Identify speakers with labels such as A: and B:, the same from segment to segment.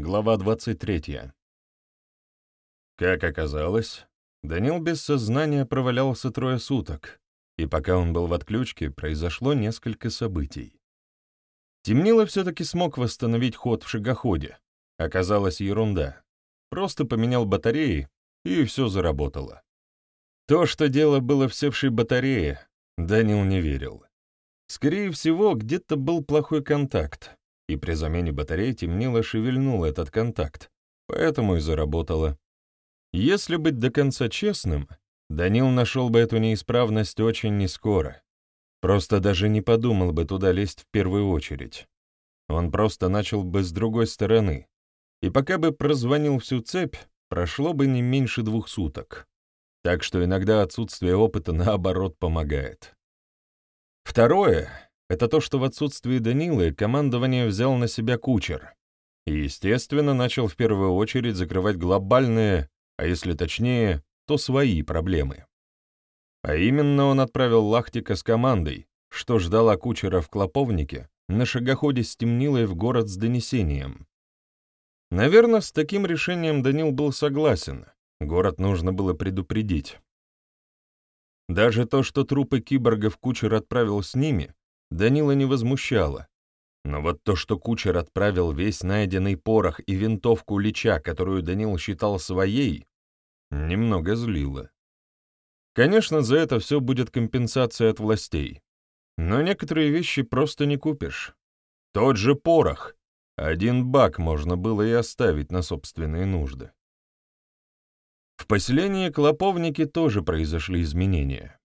A: Глава 23. Как оказалось, Данил без сознания провалялся трое суток, и пока он был в отключке, произошло несколько событий. Темнило все-таки смог восстановить ход в шагоходе. Оказалось ерунда. Просто поменял батареи, и все заработало. То, что дело было в севшей батарее, Данил не верил. Скорее всего, где-то был плохой контакт, и при замене батареи темнило шевельнул этот контакт, поэтому и заработало. Если быть до конца честным, Данил нашел бы эту неисправность очень нескоро. Просто даже не подумал бы туда лезть в первую очередь. Он просто начал бы с другой стороны, и пока бы прозвонил всю цепь, прошло бы не меньше двух суток. Так что иногда отсутствие опыта, наоборот, помогает. Второе это то, что в отсутствии Данилы командование взял на себя кучер. И, естественно, начал в первую очередь закрывать глобальные, а если точнее, то свои проблемы. А именно он отправил Лахтика с командой, что ждала кучера в Клоповнике, на шагоходе с Темнилой в город с донесением. Наверное, с таким решением Данил был согласен. Город нужно было предупредить. Даже то, что трупы киборгов кучер отправил с ними, Данила не возмущало. Но вот то, что кучер отправил весь найденный порох и винтовку Лича, которую Данил считал своей, немного злило. Конечно, за это все будет компенсация от властей. Но некоторые вещи просто не купишь. Тот же порох. Один бак можно было и оставить на собственные нужды. В поселении Клоповники тоже произошли изменения.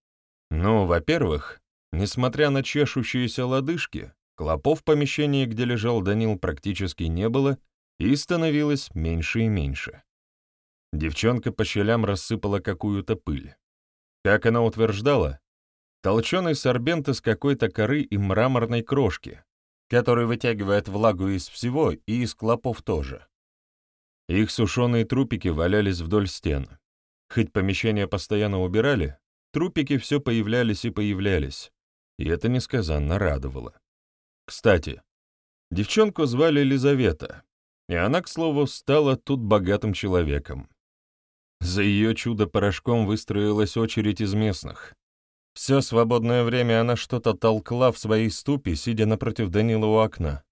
A: Ну, во-первых, Несмотря на чешущиеся лодыжки, клопов в помещении, где лежал Данил, практически не было, и становилось меньше и меньше. Девчонка по щелям рассыпала какую-то пыль. Как она утверждала, толченый сорбент из какой-то коры и мраморной крошки, который вытягивает влагу из всего и из клопов тоже. Их сушеные трупики валялись вдоль стен. Хоть помещение постоянно убирали, трупики все появлялись и появлялись, и это несказанно радовало. Кстати, девчонку звали Лизавета, и она, к слову, стала тут богатым человеком. За ее чудо-порошком выстроилась очередь из местных. Все свободное время она что-то толкла в своей ступе, сидя напротив Данила у окна.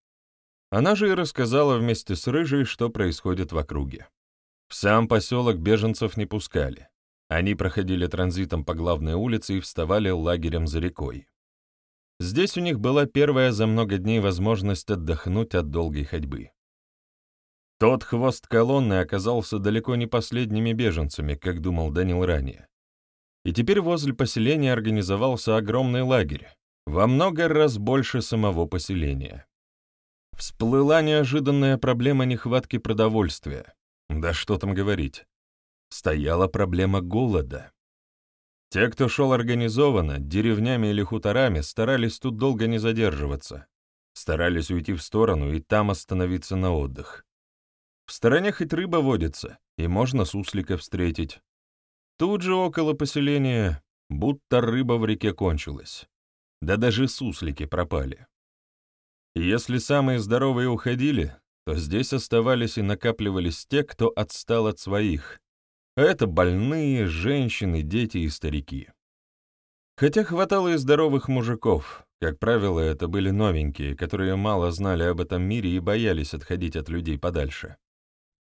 A: Она же и рассказала вместе с Рыжей, что происходит в округе. В сам поселок беженцев не пускали. Они проходили транзитом по главной улице и вставали лагерем за рекой. Здесь у них была первая за много дней возможность отдохнуть от долгой ходьбы. Тот хвост колонны оказался далеко не последними беженцами, как думал Данил ранее. И теперь возле поселения организовался огромный лагерь, во много раз больше самого поселения. Всплыла неожиданная проблема нехватки продовольствия. Да что там говорить. Стояла проблема голода. Те, кто шел организованно, деревнями или хуторами, старались тут долго не задерживаться. Старались уйти в сторону и там остановиться на отдых. В стороне хоть рыба водится, и можно суслика встретить. Тут же около поселения будто рыба в реке кончилась. Да даже суслики пропали. Если самые здоровые уходили, то здесь оставались и накапливались те, кто отстал от своих, это больные, женщины, дети и старики. Хотя хватало и здоровых мужиков, как правило, это были новенькие, которые мало знали об этом мире и боялись отходить от людей подальше.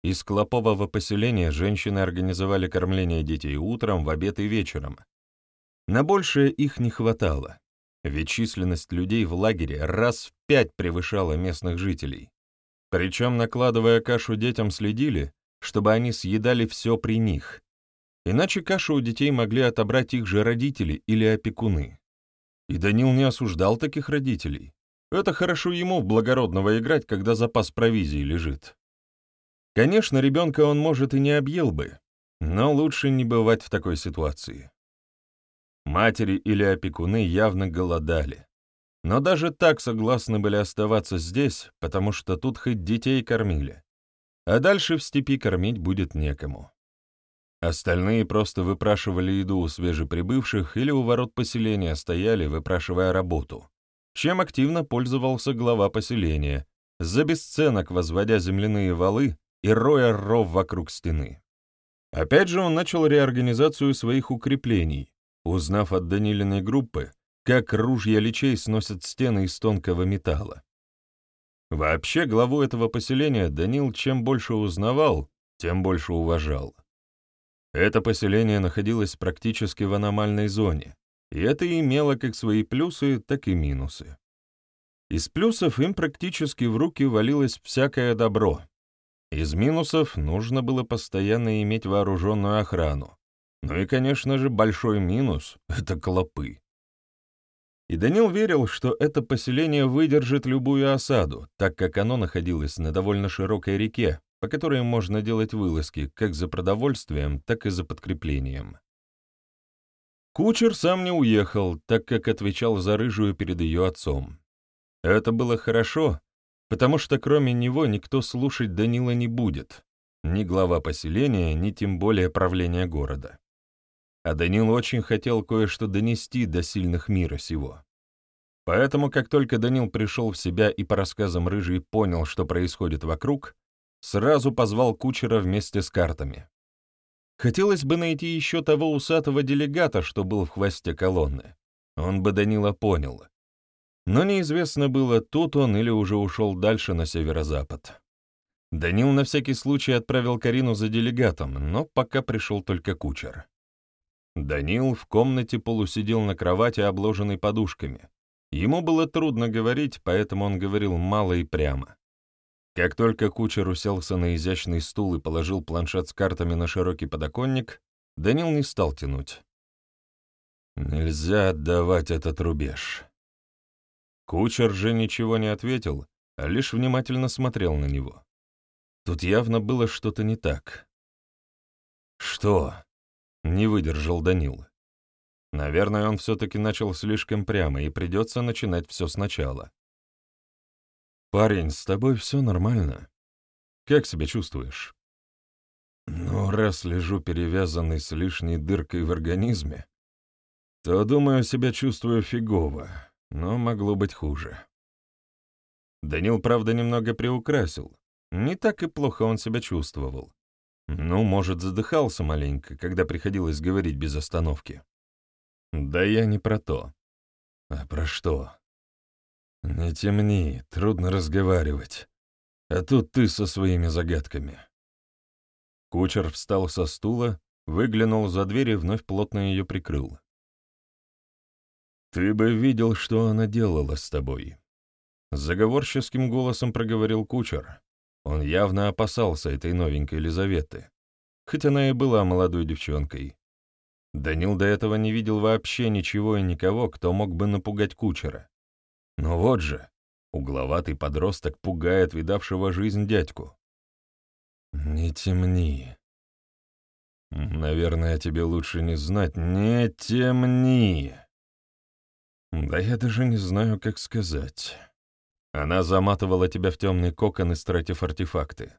A: Из клопового поселения женщины организовали кормление детей утром, в обед и вечером. На большее их не хватало, ведь численность людей в лагере раз в пять превышала местных жителей. Причем, накладывая кашу детям, следили, чтобы они съедали все при них. Иначе кашу у детей могли отобрать их же родители или опекуны. И Данил не осуждал таких родителей. Это хорошо ему в благородного играть, когда запас провизии лежит. Конечно, ребенка он, может, и не объел бы, но лучше не бывать в такой ситуации. Матери или опекуны явно голодали. Но даже так согласны были оставаться здесь, потому что тут хоть детей кормили а дальше в степи кормить будет некому. Остальные просто выпрашивали еду у свежеприбывших или у ворот поселения стояли, выпрашивая работу, чем активно пользовался глава поселения, за бесценок возводя земляные валы и роя ров вокруг стены. Опять же он начал реорганизацию своих укреплений, узнав от Данилиной группы, как ружья личей сносят стены из тонкого металла. Вообще, главу этого поселения Данил чем больше узнавал, тем больше уважал. Это поселение находилось практически в аномальной зоне, и это имело как свои плюсы, так и минусы. Из плюсов им практически в руки валилось всякое добро. Из минусов нужно было постоянно иметь вооруженную охрану. Ну и, конечно же, большой минус — это клопы. И Данил верил, что это поселение выдержит любую осаду, так как оно находилось на довольно широкой реке, по которой можно делать вылазки как за продовольствием, так и за подкреплением. Кучер сам не уехал, так как отвечал за рыжую перед ее отцом. Это было хорошо, потому что кроме него никто слушать Данила не будет, ни глава поселения, ни тем более правления города. А Данил очень хотел кое-что донести до сильных мира сего. Поэтому, как только Данил пришел в себя и по рассказам Рыжий понял, что происходит вокруг, Сразу позвал кучера вместе с картами. Хотелось бы найти еще того усатого делегата, что был в хвосте колонны. Он бы Данила понял. Но неизвестно было, тут он или уже ушел дальше на северо-запад. Данил на всякий случай отправил Карину за делегатом, но пока пришел только кучер. Данил в комнате полусидел на кровати, обложенной подушками. Ему было трудно говорить, поэтому он говорил мало и прямо. Как только кучер уселся на изящный стул и положил планшет с картами на широкий подоконник, Данил не стал тянуть. «Нельзя отдавать этот рубеж». Кучер же ничего не ответил, а лишь внимательно смотрел на него. Тут явно было что-то не так. «Что?» — не выдержал Данил. Наверное, он все-таки начал слишком прямо, и придется начинать все сначала. «Парень, с тобой все нормально. Как себя чувствуешь?» «Ну, раз лежу перевязанный с лишней дыркой в организме, то, думаю, себя чувствую фигово, но могло быть хуже». Данил, правда, немного приукрасил. Не так и плохо он себя чувствовал. Ну, может, задыхался маленько, когда приходилось говорить без остановки. Да я не про то. А про что? «Не темни, трудно разговаривать. А тут ты со своими загадками». Кучер встал со стула, выглянул за дверь и вновь плотно ее прикрыл. «Ты бы видел, что она делала с тобой». Заговорческим голосом проговорил кучер. Он явно опасался этой новенькой Елизаветы, хоть она и была молодой девчонкой. Данил до этого не видел вообще ничего и никого, кто мог бы напугать кучера. Но вот же, угловатый подросток пугает видавшего жизнь дядьку. «Не темни. Наверное, тебе лучше не знать. Не темни!» «Да я даже не знаю, как сказать. Она заматывала тебя в темный кокон, истратив артефакты.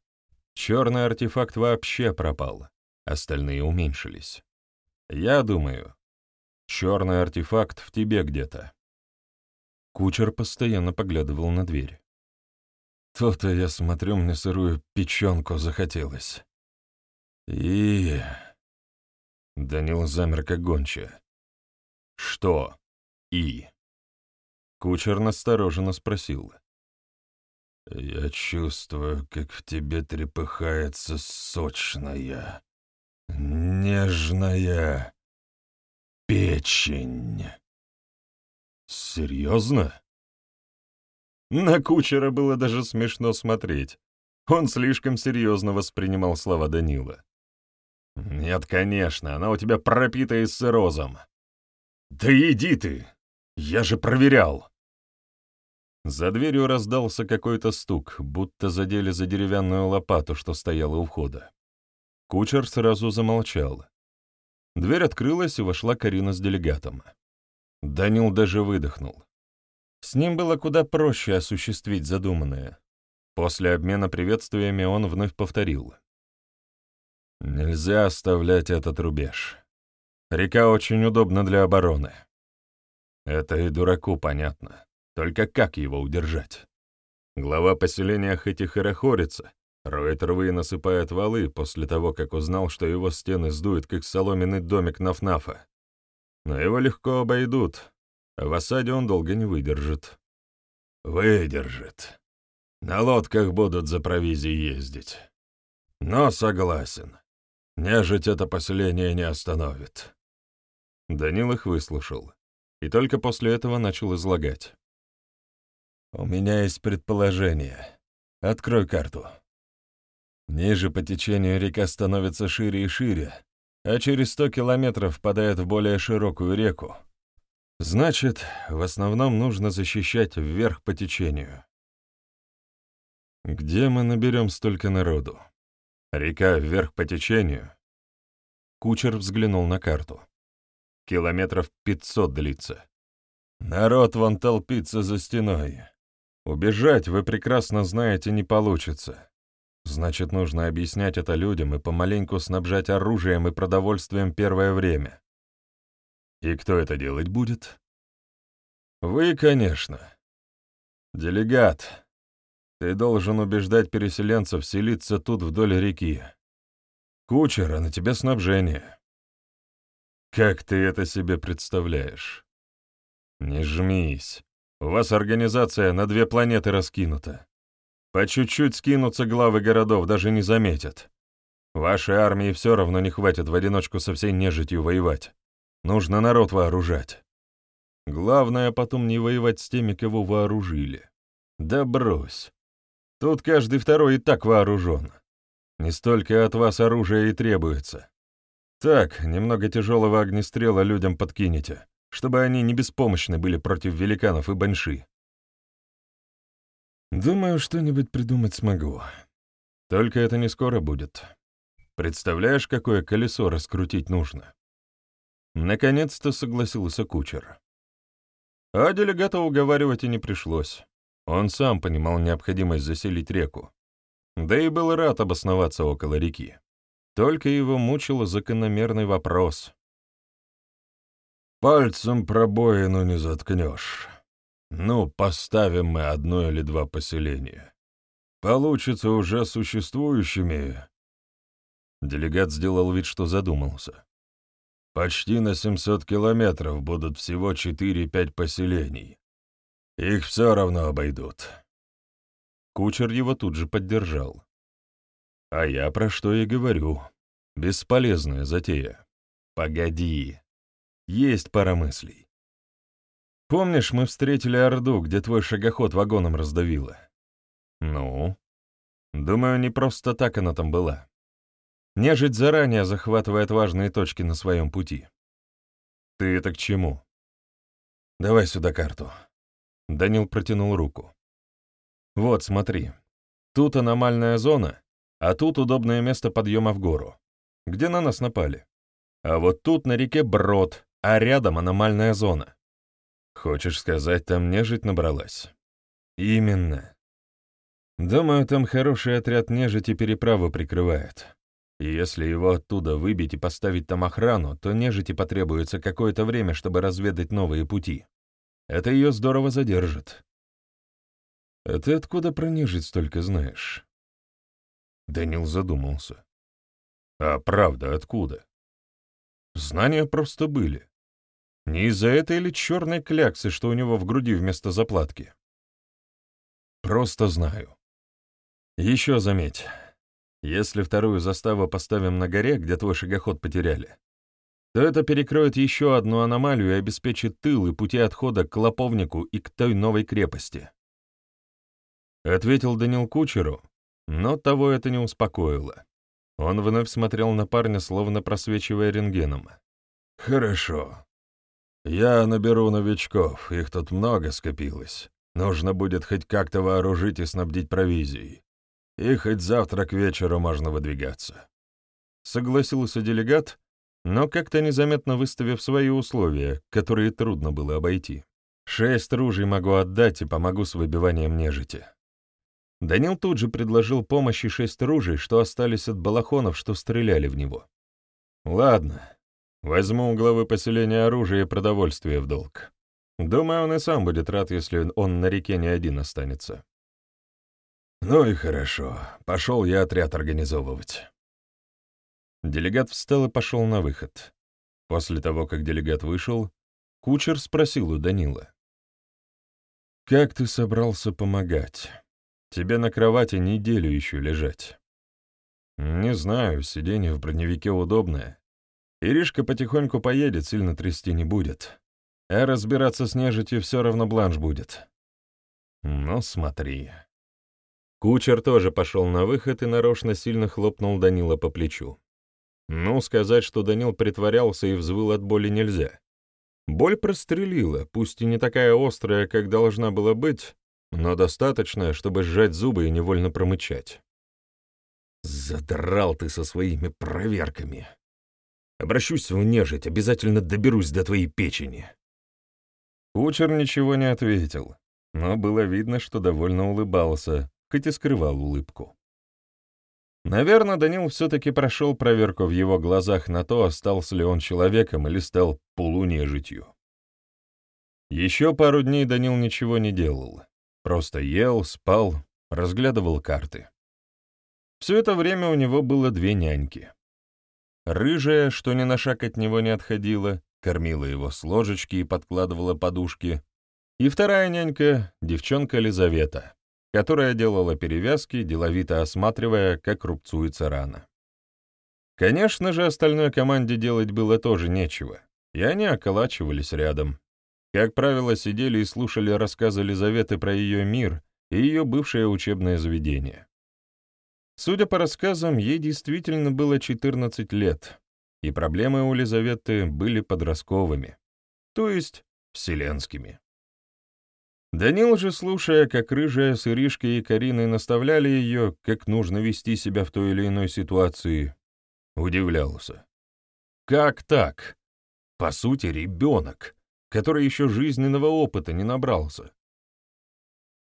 A: Черный артефакт вообще пропал, остальные уменьшились. Я думаю, черный артефакт в тебе где-то. Кучер постоянно поглядывал на дверь. То-то, я смотрю, мне сырую печенку захотелось. И... Данил замер как гонча. Что «и»? Кучер настороженно спросил. «Я чувствую, как в тебе трепыхается сочная, нежная печень». «Серьезно?» На кучера было даже смешно смотреть. Он слишком серьезно воспринимал слова Данила. «Нет, конечно, она у тебя пропита и сырозом». «Да иди ты! Я же проверял!» За дверью раздался какой-то стук, будто задели за деревянную лопату, что стояла у входа. Кучер сразу замолчал. Дверь открылась, и вошла Карина с делегатом. Данил даже выдохнул. С ним было куда проще осуществить задуманное. После обмена приветствиями он вновь повторил. «Нельзя оставлять этот рубеж. Река очень удобна для обороны. Это и дураку понятно. Только как его удержать? Глава поселения хоть и хорохорится, роет рвы и насыпает валы после того, как узнал, что его стены сдует, как соломенный домик Нафнафа. Но его легко обойдут, а в осаде он долго не выдержит. Выдержит. На лодках будут за провизией ездить. Но согласен. Нежить это поселение не остановит. Данил их выслушал, и только после этого начал излагать. «У меня есть предположение. Открой карту». Ниже по течению река становится шире и шире, а через сто километров впадает в более широкую реку. Значит, в основном нужно защищать вверх по течению. Где мы наберем столько народу? Река вверх по течению. Кучер взглянул на карту. Километров пятьсот длится. Народ вон толпится за стеной. Убежать, вы прекрасно знаете, не получится. Значит, нужно объяснять это людям и помаленьку снабжать оружием и продовольствием первое время. И кто это делать будет? Вы, конечно. Делегат, ты должен убеждать переселенцев селиться тут вдоль реки. Кучер, а на тебе снабжение. Как ты это себе представляешь? Не жмись. У вас организация на две планеты раскинута. По чуть-чуть скинутся главы городов, даже не заметят. Вашей армии все равно не хватит в одиночку со всей нежитью воевать. Нужно народ вооружать. Главное потом не воевать с теми, кого вооружили. Да брось. Тут каждый второй и так вооружен. Не столько от вас оружия и требуется. Так, немного тяжелого огнестрела людям подкинете, чтобы они не беспомощны были против великанов и баньши. Думаю, что-нибудь придумать смогу. Только это не скоро будет. Представляешь, какое колесо раскрутить нужно? Наконец-то согласился кучер. А делегата уговаривать и не пришлось. Он сам понимал необходимость заселить реку. Да и был рад обосноваться около реки. Только его мучил закономерный вопрос. «Пальцем пробоину не заткнешь. Ну, поставим мы одно или два поселения. Получится уже существующими. Делегат сделал вид, что задумался. Почти на 700 километров будут всего 4-5 поселений. Их все равно обойдут. Кучер его тут же поддержал. А я про что и говорю. Бесполезная затея. Погоди. Есть пара мыслей. Помнишь, мы встретили Орду, где твой шагоход вагоном раздавило? Ну? Думаю, не просто так она там была. Нежить заранее захватывает важные точки на своем пути. Ты это к чему? Давай сюда карту. Данил протянул руку. Вот, смотри. Тут аномальная зона, а тут удобное место подъема в гору, где на нас напали. А вот тут на реке Брод, а рядом аномальная зона. Хочешь сказать, там нежить набралась? Именно. Думаю, там хороший отряд нежити переправу прикрывает. И если его оттуда выбить и поставить там охрану, то нежити потребуется какое-то время, чтобы разведать новые пути. Это ее здорово задержит. А ты откуда про нежить столько знаешь? Данил задумался. А правда, откуда? Знания просто были. Не из-за этой или черной кляксы, что у него в груди вместо заплатки? Просто знаю. Еще заметь, если вторую заставу поставим на горе, где твой шагоход потеряли, то это перекроет еще одну аномалию и обеспечит тыл и пути отхода к Клоповнику и к той новой крепости. Ответил Данил Кучеру, но того это не успокоило. Он вновь смотрел на парня, словно просвечивая рентгеном. «Хорошо. Я наберу новичков, их тут много скопилось. Нужно будет хоть как-то вооружить и снабдить провизией. И хоть завтра к вечеру можно выдвигаться. Согласился делегат, но как-то незаметно выставив свои условия, которые трудно было обойти. Шесть ружей могу отдать и помогу с выбиванием нежити. Данил тут же предложил помощи шесть ружей, что остались от балахонов, что стреляли в него. Ладно, Возьму у главы поселения оружие и продовольствие в долг. Думаю, он и сам будет рад, если он на реке не один останется. «Ну и хорошо. Пошел я отряд организовывать». Делегат встал и пошел на выход. После того, как делегат вышел, кучер спросил у Данила. «Как ты собрался помогать? Тебе на кровати неделю еще лежать». «Не знаю, сиденье в броневике удобное. Иришка потихоньку поедет, сильно трясти не будет. А разбираться с нежитью все равно бланш будет». «Ну, смотри». Кучер тоже пошел на выход и нарочно сильно хлопнул Данила по плечу. Ну, сказать, что Данил притворялся и взвыл от боли нельзя. Боль прострелила, пусть и не такая острая, как должна была быть, но достаточная, чтобы сжать зубы и невольно промычать. «Задрал ты со своими проверками. Обращусь в нежить, обязательно доберусь до твоей печени». Кучер ничего не ответил, но было видно, что довольно улыбался, хоть и скрывал улыбку. Наверное, Данил все-таки прошел проверку в его глазах на то, остался ли он человеком или стал полунежитью. Еще пару дней Данил ничего не делал. Просто ел, спал, разглядывал карты. Все это время у него было две няньки. Рыжая, что ни на шаг от него не отходила, кормила его с ложечки и подкладывала подушки. И вторая нянька — девчонка Лизавета, которая делала перевязки, деловито осматривая, как рубцуется рана. Конечно же, остальной команде делать было тоже нечего, и они околачивались рядом. Как правило, сидели и слушали рассказы Лизаветы про ее мир и ее бывшее учебное заведение. Судя по рассказам, ей действительно было 14 лет, и проблемы у Лизаветы были подростковыми, то есть вселенскими. Данил же, слушая, как рыжая с Иришкой и Кариной наставляли ее, как нужно вести себя в той или иной ситуации, удивлялся. Как так? По сути, ребенок, который еще жизненного опыта не набрался.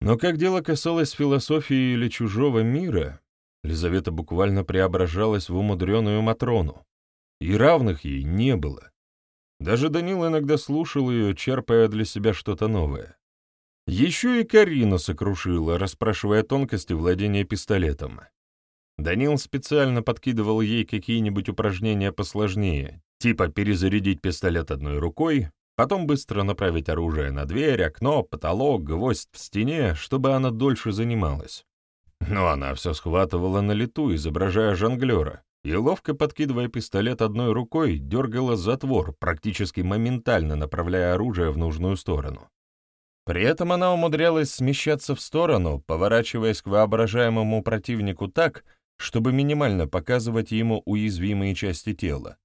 A: Но как дело касалось философии или чужого мира, Лизавета буквально преображалась в умудренную Матрону, и равных ей не было. Даже Данил иногда слушал ее, черпая для себя что-то новое. Еще и Карина сокрушила, расспрашивая тонкости владения пистолетом. Данил специально подкидывал ей какие-нибудь упражнения посложнее, типа перезарядить пистолет одной рукой, потом быстро направить оружие на дверь, окно, потолок, гвоздь в стене, чтобы она дольше занималась. Но она все схватывала на лету, изображая жонглера, и, ловко подкидывая пистолет одной рукой, дергала затвор, практически моментально направляя оружие в нужную сторону. При этом она умудрялась смещаться в сторону, поворачиваясь к воображаемому противнику так, чтобы минимально показывать ему уязвимые части тела.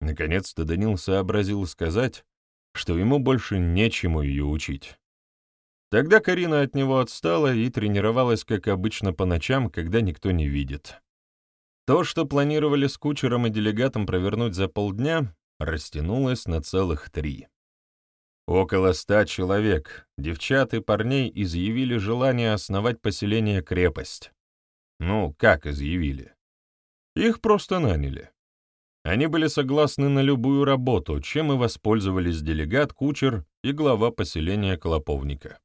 A: Наконец-то Данил сообразил сказать, что ему больше нечему ее учить. Тогда Карина от него отстала и тренировалась, как обычно, по ночам, когда никто не видит. То, что планировали с кучером и делегатом провернуть за полдня, растянулось на целых три. Около ста человек, девчат и парней, изъявили желание основать поселение-крепость. Ну, как изъявили? Их просто наняли. Они были согласны на любую работу, чем и воспользовались делегат, кучер и глава поселения Клоповника.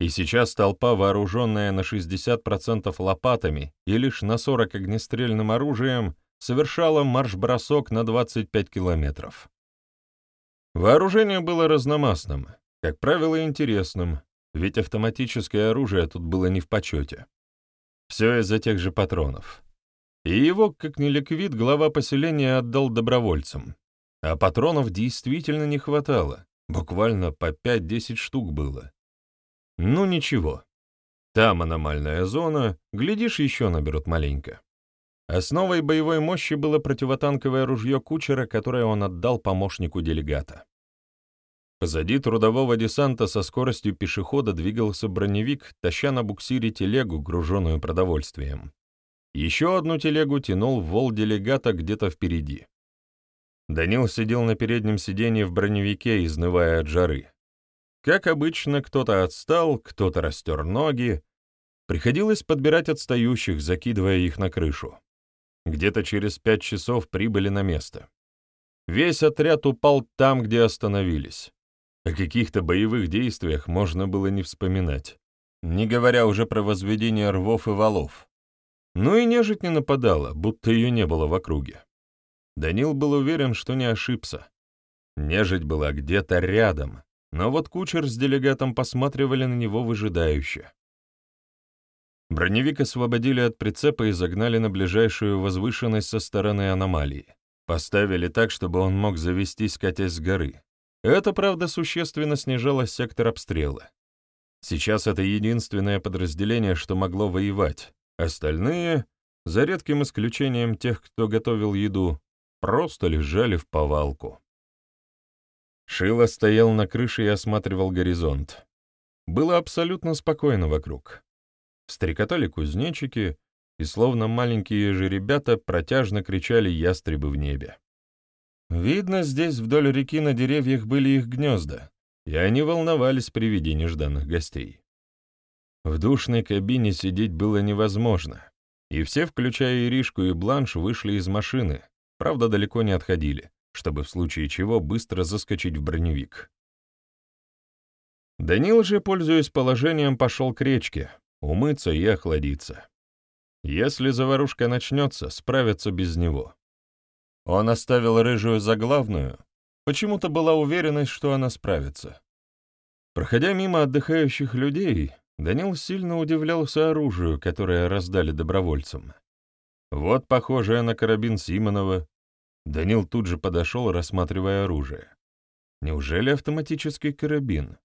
A: И сейчас толпа, вооруженная на 60% лопатами и лишь на 40 огнестрельным оружием, совершала марш-бросок на 25 километров. Вооружение было разномастным, как правило, интересным, ведь автоматическое оружие тут было не в почете. Все из-за тех же патронов. И его, как ни ликвид, глава поселения отдал добровольцам. А патронов действительно не хватало, буквально по 5-10 штук было. Ну ничего. Там аномальная зона, глядишь, еще наберут маленько. Основой боевой мощи было противотанковое ружье кучера, которое он отдал помощнику делегата. Позади трудового десанта со скоростью пешехода двигался броневик, таща на буксире телегу, груженную продовольствием. Еще одну телегу тянул вол делегата где-то впереди. Данил сидел на переднем сиденье в броневике, изнывая от жары. Как обычно, кто-то отстал, кто-то растер ноги. Приходилось подбирать отстающих, закидывая их на крышу. Где-то через пять часов прибыли на место. Весь отряд упал там, где остановились. О каких-то боевых действиях можно было не вспоминать. не говоря уже про возведение рвов и валов. Ну и нежить не нападала, будто ее не было в округе. Данил был уверен, что не ошибся. Нежить была где-то рядом, но вот кучер с делегатом посматривали на него выжидающе. Броневик освободили от прицепа и загнали на ближайшую возвышенность со стороны аномалии. Поставили так, чтобы он мог завестись, катясь с горы. Это, правда, существенно снижало сектор обстрела. Сейчас это единственное подразделение, что могло воевать. Остальные, за редким исключением тех, кто готовил еду, просто лежали в повалку. Шило стоял на крыше и осматривал горизонт. Было абсолютно спокойно вокруг. Стрекотали кузнечики, и словно маленькие же ребята протяжно кричали ястребы в небе. Видно, здесь вдоль реки на деревьях были их гнезда, и они волновались при виде нежданных гостей. В душной кабине сидеть было невозможно, и все, включая Иришку и Бланш, вышли из машины, правда, далеко не отходили, чтобы в случае чего быстро заскочить в броневик. Данил же, пользуясь положением, пошел к речке, умыться и охладиться. Если заварушка начнется, справятся без него. Он оставил рыжую за главную, почему-то была уверенность, что она справится. Проходя мимо отдыхающих людей, Данил сильно удивлялся оружию, которое раздали добровольцам. Вот похожее на карабин Симонова. Данил тут же подошел, рассматривая оружие. Неужели автоматический карабин?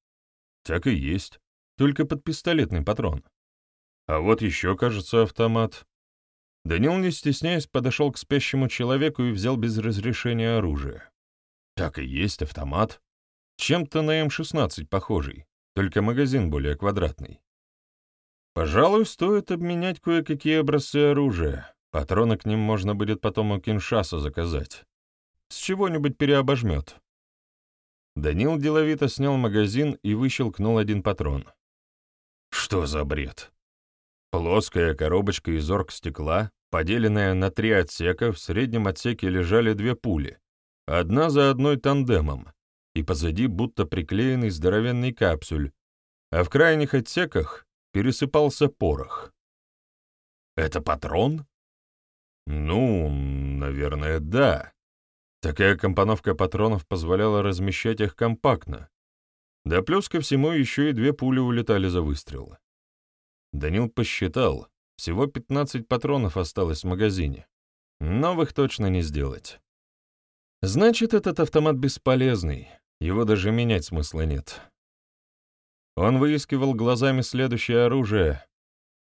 A: Так и есть, только под пистолетный патрон. А вот еще, кажется, автомат. Данил, не стесняясь, подошел к спящему человеку и взял без разрешения оружие. Так и есть автомат. Чем-то на М-16 похожий, только магазин более квадратный. Пожалуй, стоит обменять кое-какие образцы оружия. Патроны к ним можно будет потом у Киншаса заказать. С чего-нибудь переобожмет. Данил деловито снял магазин и выщелкнул один патрон. Что за бред? Плоская коробочка из оргстекла, поделенная на три отсека, в среднем отсеке лежали две пули, одна за одной тандемом, и позади будто приклеенный здоровенный капсюль, а в крайних отсеках пересыпался порох. «Это патрон?» «Ну, наверное, да. Такая компоновка патронов позволяла размещать их компактно. Да плюс ко всему еще и две пули улетали за выстрел. Данил посчитал, всего 15 патронов осталось в магазине. Новых точно не сделать. Значит, этот автомат бесполезный, его даже менять смысла нет. Он выискивал глазами следующее оружие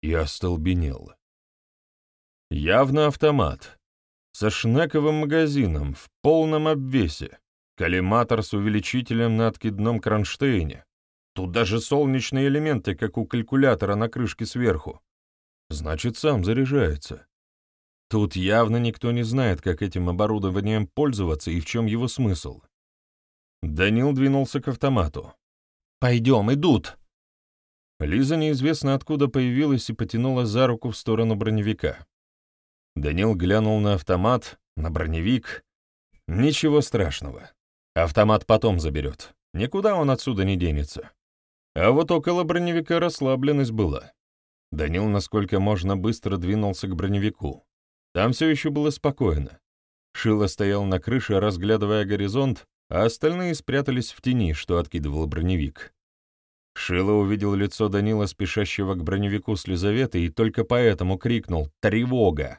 A: и остолбенел. Явно автомат. Со шнековым магазином, в полном обвесе. Коллиматор с увеличителем на откидном кронштейне. Тут даже солнечные элементы, как у калькулятора на крышке сверху. Значит, сам заряжается. Тут явно никто не знает, как этим оборудованием пользоваться и в чем его смысл. Данил двинулся к автомату. «Пойдем, идут!» Лиза неизвестно откуда появилась и потянула за руку в сторону броневика. Данил глянул на автомат, на броневик. Ничего страшного. Автомат потом заберет. Никуда он отсюда не денется. А вот около броневика расслабленность была. Данил, насколько можно, быстро двинулся к броневику. Там все еще было спокойно. Шило стоял на крыше, разглядывая горизонт, а остальные спрятались в тени, что откидывал броневик. Шило увидел лицо Данила, спешащего к броневику с Лизаветой, и только поэтому крикнул «Тревога!».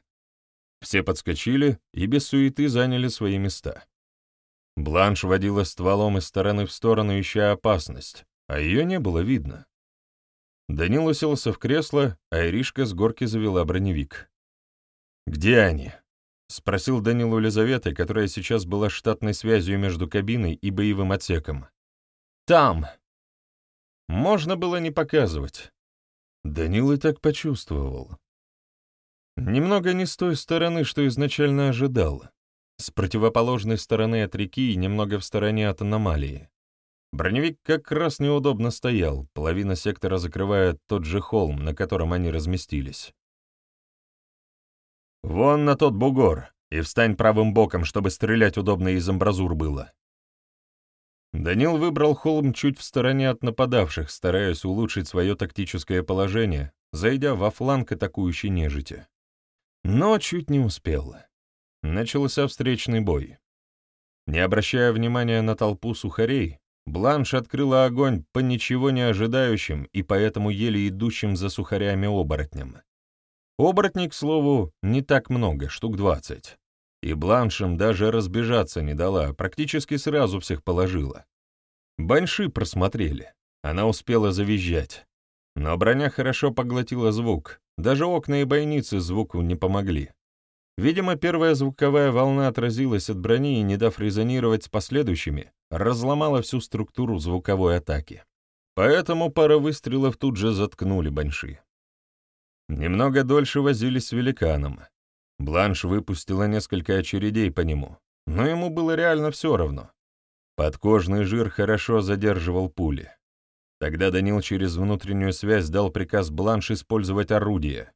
A: Все подскочили и без суеты заняли свои места. Бланш водила стволом из стороны в сторону, ища опасность а ее не было видно. Данил уселся в кресло, а Иришка с горки завела броневик. «Где они?» — спросил Данил у Лизаветы, которая сейчас была штатной связью между кабиной и боевым отсеком. «Там!» Можно было не показывать. Данил и так почувствовал. Немного не с той стороны, что изначально ожидал. С противоположной стороны от реки и немного в стороне от аномалии. Броневик как раз неудобно стоял, половина сектора закрывая тот же холм, на котором они разместились. «Вон на тот бугор, и встань правым боком, чтобы стрелять удобно из амбразур было». Данил выбрал холм чуть в стороне от нападавших, стараясь улучшить свое тактическое положение, зайдя во фланг атакующей нежити. Но чуть не успел. Начался встречный бой. Не обращая внимания на толпу сухарей, Бланш открыла огонь по ничего не ожидающим и поэтому еле идущим за сухарями оборотням. Оборотней, к слову, не так много, штук двадцать. И Бланшем даже разбежаться не дала, практически сразу всех положила. Банши просмотрели, она успела завизжать. Но броня хорошо поглотила звук, даже окна и бойницы звуку не помогли. Видимо, первая звуковая волна отразилась от брони и, не дав резонировать с последующими, разломала всю структуру звуковой атаки. Поэтому пара выстрелов тут же заткнули банши. Немного дольше возились с великаном. Бланш выпустила несколько очередей по нему, но ему было реально все равно. Подкожный жир хорошо задерживал пули. Тогда Данил через внутреннюю связь дал приказ Бланш использовать орудие.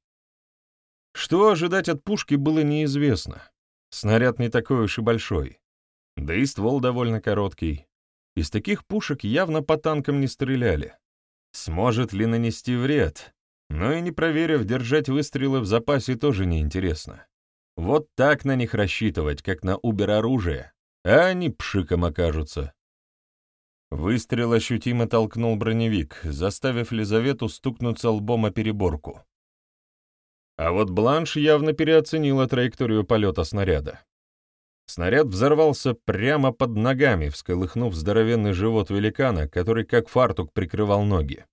A: Что ожидать от пушки было неизвестно. Снаряд не такой уж и большой. Да и ствол довольно короткий. Из таких пушек явно по танкам не стреляли. Сможет ли нанести вред? Но и не проверив, держать выстрелы в запасе тоже неинтересно. Вот так на них рассчитывать, как на убер-оружие, а они пшиком окажутся. Выстрел ощутимо толкнул броневик, заставив Лизавету стукнуться лбом о переборку. А вот Бланш явно переоценила траекторию полета снаряда. Снаряд взорвался прямо под ногами, всколыхнув здоровенный живот великана, который как фартук прикрывал ноги.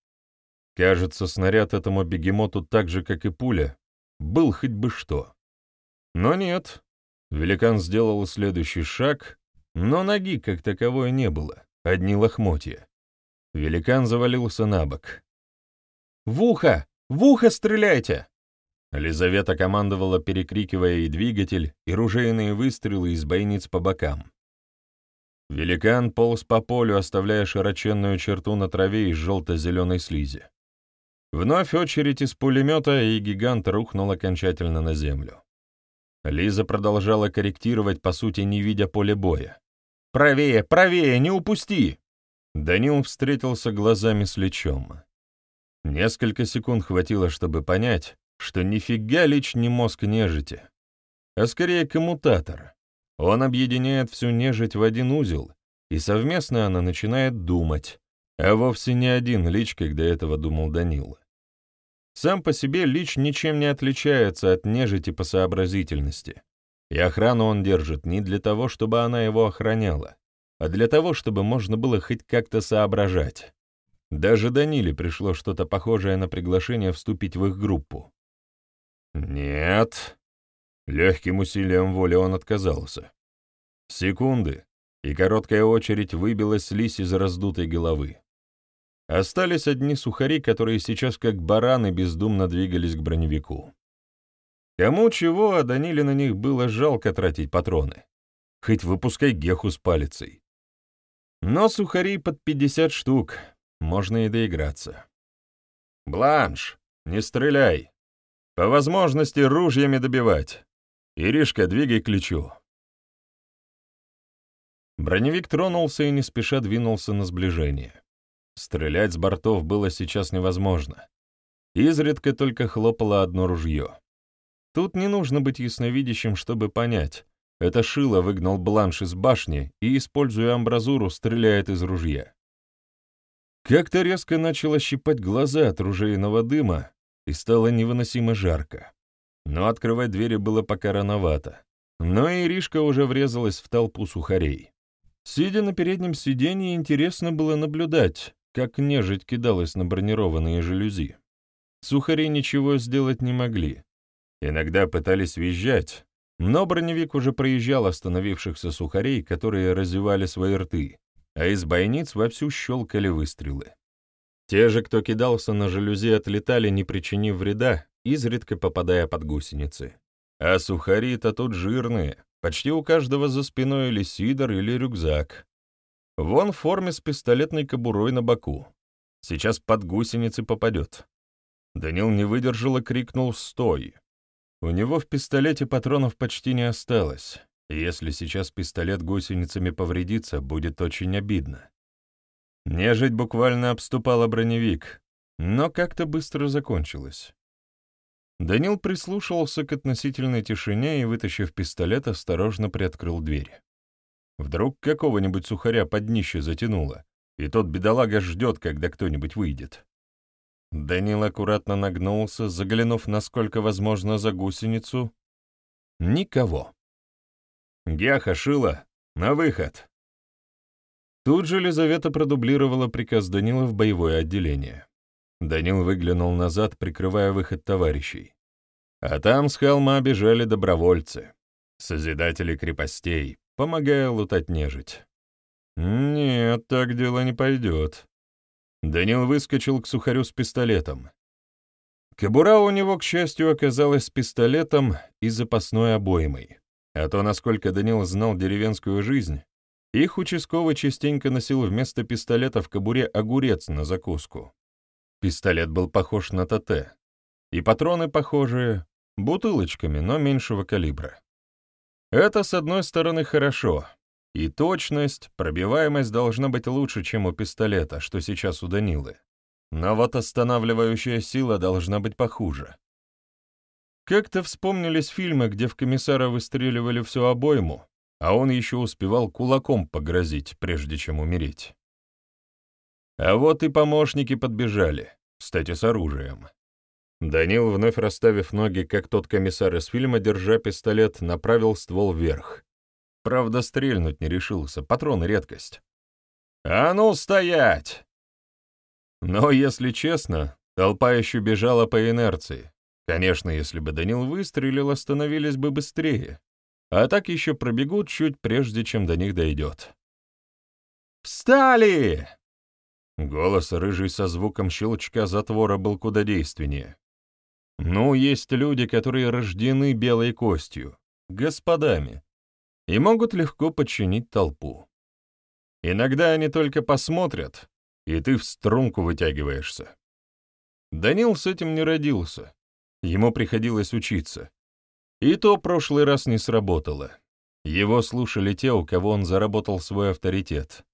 A: Кажется, снаряд этому бегемоту так же, как и пуля, был хоть бы что. Но нет. Великан сделал следующий шаг, но ноги как таковой не было, одни лохмотья. Великан завалился на бок. «В ухо! В ухо стреляйте!» Лизавета командовала, перекрикивая и двигатель, и ружейные выстрелы из бойниц по бокам. Великан полз по полю, оставляя широченную черту на траве из желто-зеленой слизи. Вновь очередь из пулемета, и гигант рухнул окончательно на землю. Лиза продолжала корректировать, по сути, не видя поля боя. «Правее, правее, не упусти!» Данил встретился глазами с Личом. Несколько секунд хватило, чтобы понять, что нифига Лич не мозг нежити, а скорее коммутатор. Он объединяет всю нежить в один узел, и совместно она начинает думать, а вовсе не один Лич, когда этого думал Данил. Сам по себе Лич ничем не отличается от нежити по сообразительности. И охрану он держит не для того, чтобы она его охраняла, а для того, чтобы можно было хоть как-то соображать. Даже Даниле пришло что-то похожее на приглашение вступить в их группу. «Нет». Легким усилием воли он отказался. Секунды, и короткая очередь выбилась лись из раздутой головы. Остались одни сухари, которые сейчас как бараны бездумно двигались к броневику. Кому чего, а Даниле на них было жалко тратить патроны. Хоть выпускай геху с палицей. Но сухарей под пятьдесят штук, можно и доиграться. «Бланш, не стреляй. По возможности ружьями добивать. Иришка, двигай к лечу». Броневик тронулся и не спеша двинулся на сближение. Стрелять с бортов было сейчас невозможно. Изредка только хлопало одно ружье. Тут не нужно быть ясновидящим, чтобы понять. Это Шило выгнал бланш из башни и, используя амбразуру, стреляет из ружья. Как-то резко начало щипать глаза от ружейного дыма, и стало невыносимо жарко. Но открывать двери было пока рановато. Но Иришка уже врезалась в толпу сухарей. Сидя на переднем сиденье, интересно было наблюдать, как нежить кидалась на бронированные жалюзи. Сухари ничего сделать не могли. Иногда пытались визжать, но броневик уже проезжал остановившихся сухарей, которые разевали свои рты, а из бойниц вовсю щелкали выстрелы. Те же, кто кидался на жалюзи, отлетали, не причинив вреда, изредка попадая под гусеницы. А сухари-то тут жирные, почти у каждого за спиной или сидор, или рюкзак, Вон в форме с пистолетной кобурой на боку. Сейчас под гусеницы попадет. Данил не выдержал и крикнул «Стой!». У него в пистолете патронов почти не осталось. Если сейчас пистолет гусеницами повредится, будет очень обидно. Нежить буквально обступала броневик, но как-то быстро закончилось. Данил прислушался к относительной тишине и, вытащив пистолет, осторожно приоткрыл дверь. Вдруг какого-нибудь сухаря под днище затянуло, и тот бедолага ждет, когда кто-нибудь выйдет. Данил аккуратно нагнулся, заглянув, насколько возможно, за гусеницу. Никого. «Гяха, Шила, на выход!» Тут же Лизавета продублировала приказ Данила в боевое отделение. Данил выглянул назад, прикрывая выход товарищей. А там с холма бежали добровольцы, созидатели крепостей, помогая лутать нежить. Нет, так дело не пойдет. Данил выскочил к сухарю с пистолетом. Кобура у него, к счастью, оказалась с пистолетом и запасной обоймой. А то, насколько Данил знал деревенскую жизнь, их участковый частенько носил вместо пистолета в кобуре огурец на закуску. Пистолет был похож на ТТ. И патроны похожие, бутылочками, но меньшего калибра. Это, с одной стороны, хорошо. И точность, пробиваемость должна быть лучше, чем у пистолета, что сейчас у Данилы. Но вот останавливающая сила должна быть похуже. Как-то вспомнились фильмы, где в комиссара выстреливали всю обойму, а он еще успевал кулаком погрозить, прежде чем умереть. А вот и помощники подбежали, кстати, с оружием. Данил, вновь расставив ноги, как тот комиссар из фильма, держа пистолет, направил ствол вверх. Правда, стрельнуть не решился, патроны — редкость. «А ну, стоять!» Но, если честно, толпа еще бежала по инерции. Конечно, если бы Данил выстрелил, остановились бы быстрее. А так еще пробегут чуть прежде, чем до них дойдет. «Встали!» Голос рыжий со звуком щелчка затвора был куда действеннее. Ну, есть люди, которые рождены белой костью, господами, и могут легко подчинить толпу. Иногда они только посмотрят, и ты в струнку вытягиваешься. Данил с этим не родился, ему приходилось учиться. И то прошлый раз не сработало. Его слушали те, у кого он заработал свой авторитет.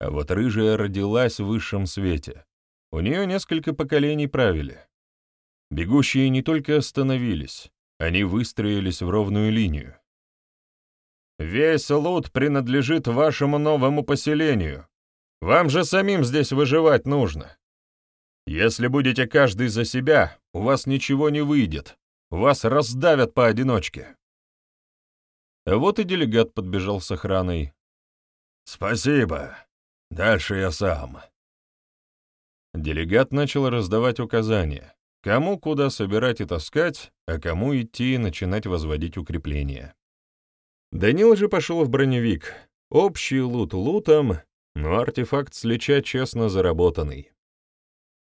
A: А вот рыжая родилась в высшем свете. У нее несколько поколений правили. Бегущие не только остановились, они выстроились в ровную линию. «Весь лут принадлежит вашему новому поселению. Вам же самим здесь выживать нужно. Если будете каждый за себя, у вас ничего не выйдет, вас раздавят поодиночке». вот и делегат подбежал с охраной. «Спасибо. Дальше я сам». Делегат начал раздавать указания, кому куда собирать и таскать, а кому идти и начинать возводить укрепления. Данил же пошел в броневик. Общий лут лутом, но артефакт с честно заработанный.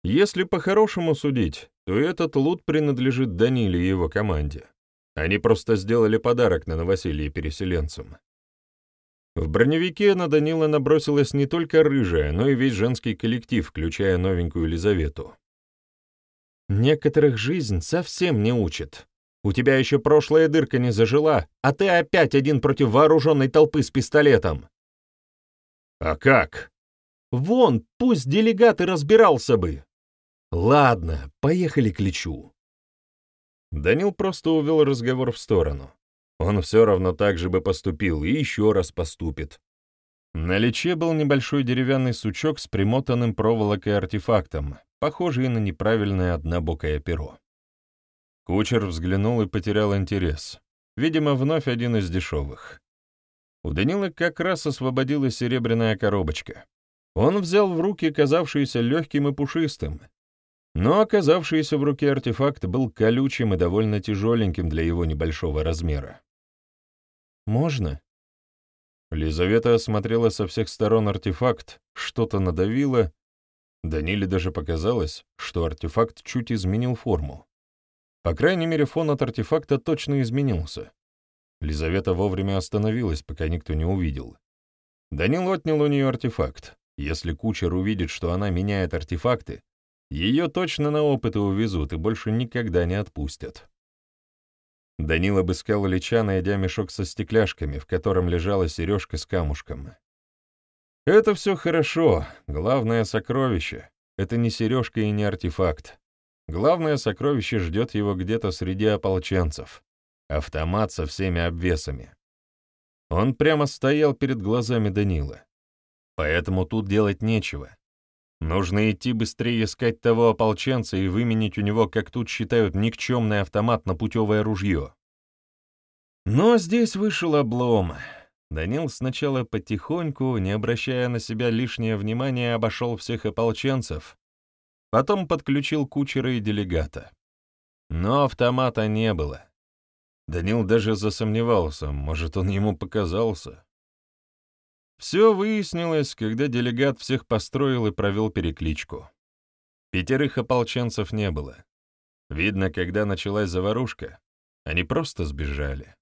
A: Если по-хорошему судить, то этот лут принадлежит Даниле и его команде. Они просто сделали подарок на новоселье переселенцам. В броневике на Данила набросилась не только рыжая, но и весь женский коллектив, включая новенькую Елизавету. «Некоторых жизнь совсем не учит. У тебя еще прошлая дырка не зажила, а ты опять один против вооруженной толпы с пистолетом». «А как?» «Вон, пусть делегат и разбирался бы». «Ладно, поехали к Личу». Данил просто увел разговор в сторону. Он все равно так же бы поступил и еще раз поступит. На лече был небольшой деревянный сучок с примотанным проволокой артефактом, похожий на неправильное однобокое перо. Кучер взглянул и потерял интерес. Видимо, вновь один из дешевых. У Данила как раз освободилась серебряная коробочка. Он взял в руки казавшийся легким и пушистым, но оказавшийся в руке артефакт был колючим и довольно тяжеленьким для его небольшого размера. «Можно?» Лизавета осмотрела со всех сторон артефакт, что-то надавила. Даниле даже показалось, что артефакт чуть изменил форму. По крайней мере, фон от артефакта точно изменился. Лизавета вовремя остановилась, пока никто не увидел. Данил отнял у нее артефакт. Если кучер увидит, что она меняет артефакты, ее точно на опыты увезут и больше никогда не отпустят. Данил обыскал Ильича, найдя мешок со стекляшками, в котором лежала сережка с камушком. Это все хорошо, главное сокровище. Это не сережка и не артефакт. Главное сокровище ждет его где-то среди ополченцев. Автомат со всеми обвесами. Он прямо стоял перед глазами Данила. Поэтому тут делать нечего. Нужно идти быстрее искать того ополченца и выменить у него, как тут считают, никчемный автомат на путевое ружье. Но здесь вышел облом. Данил сначала потихоньку, не обращая на себя лишнее внимание, обошел всех ополченцев, потом подключил кучера и делегата. Но автомата не было. Данил даже засомневался, может, он ему показался. Все выяснилось, когда делегат всех построил и провел перекличку. Пятерых ополченцев не было. Видно, когда началась заварушка, они просто сбежали.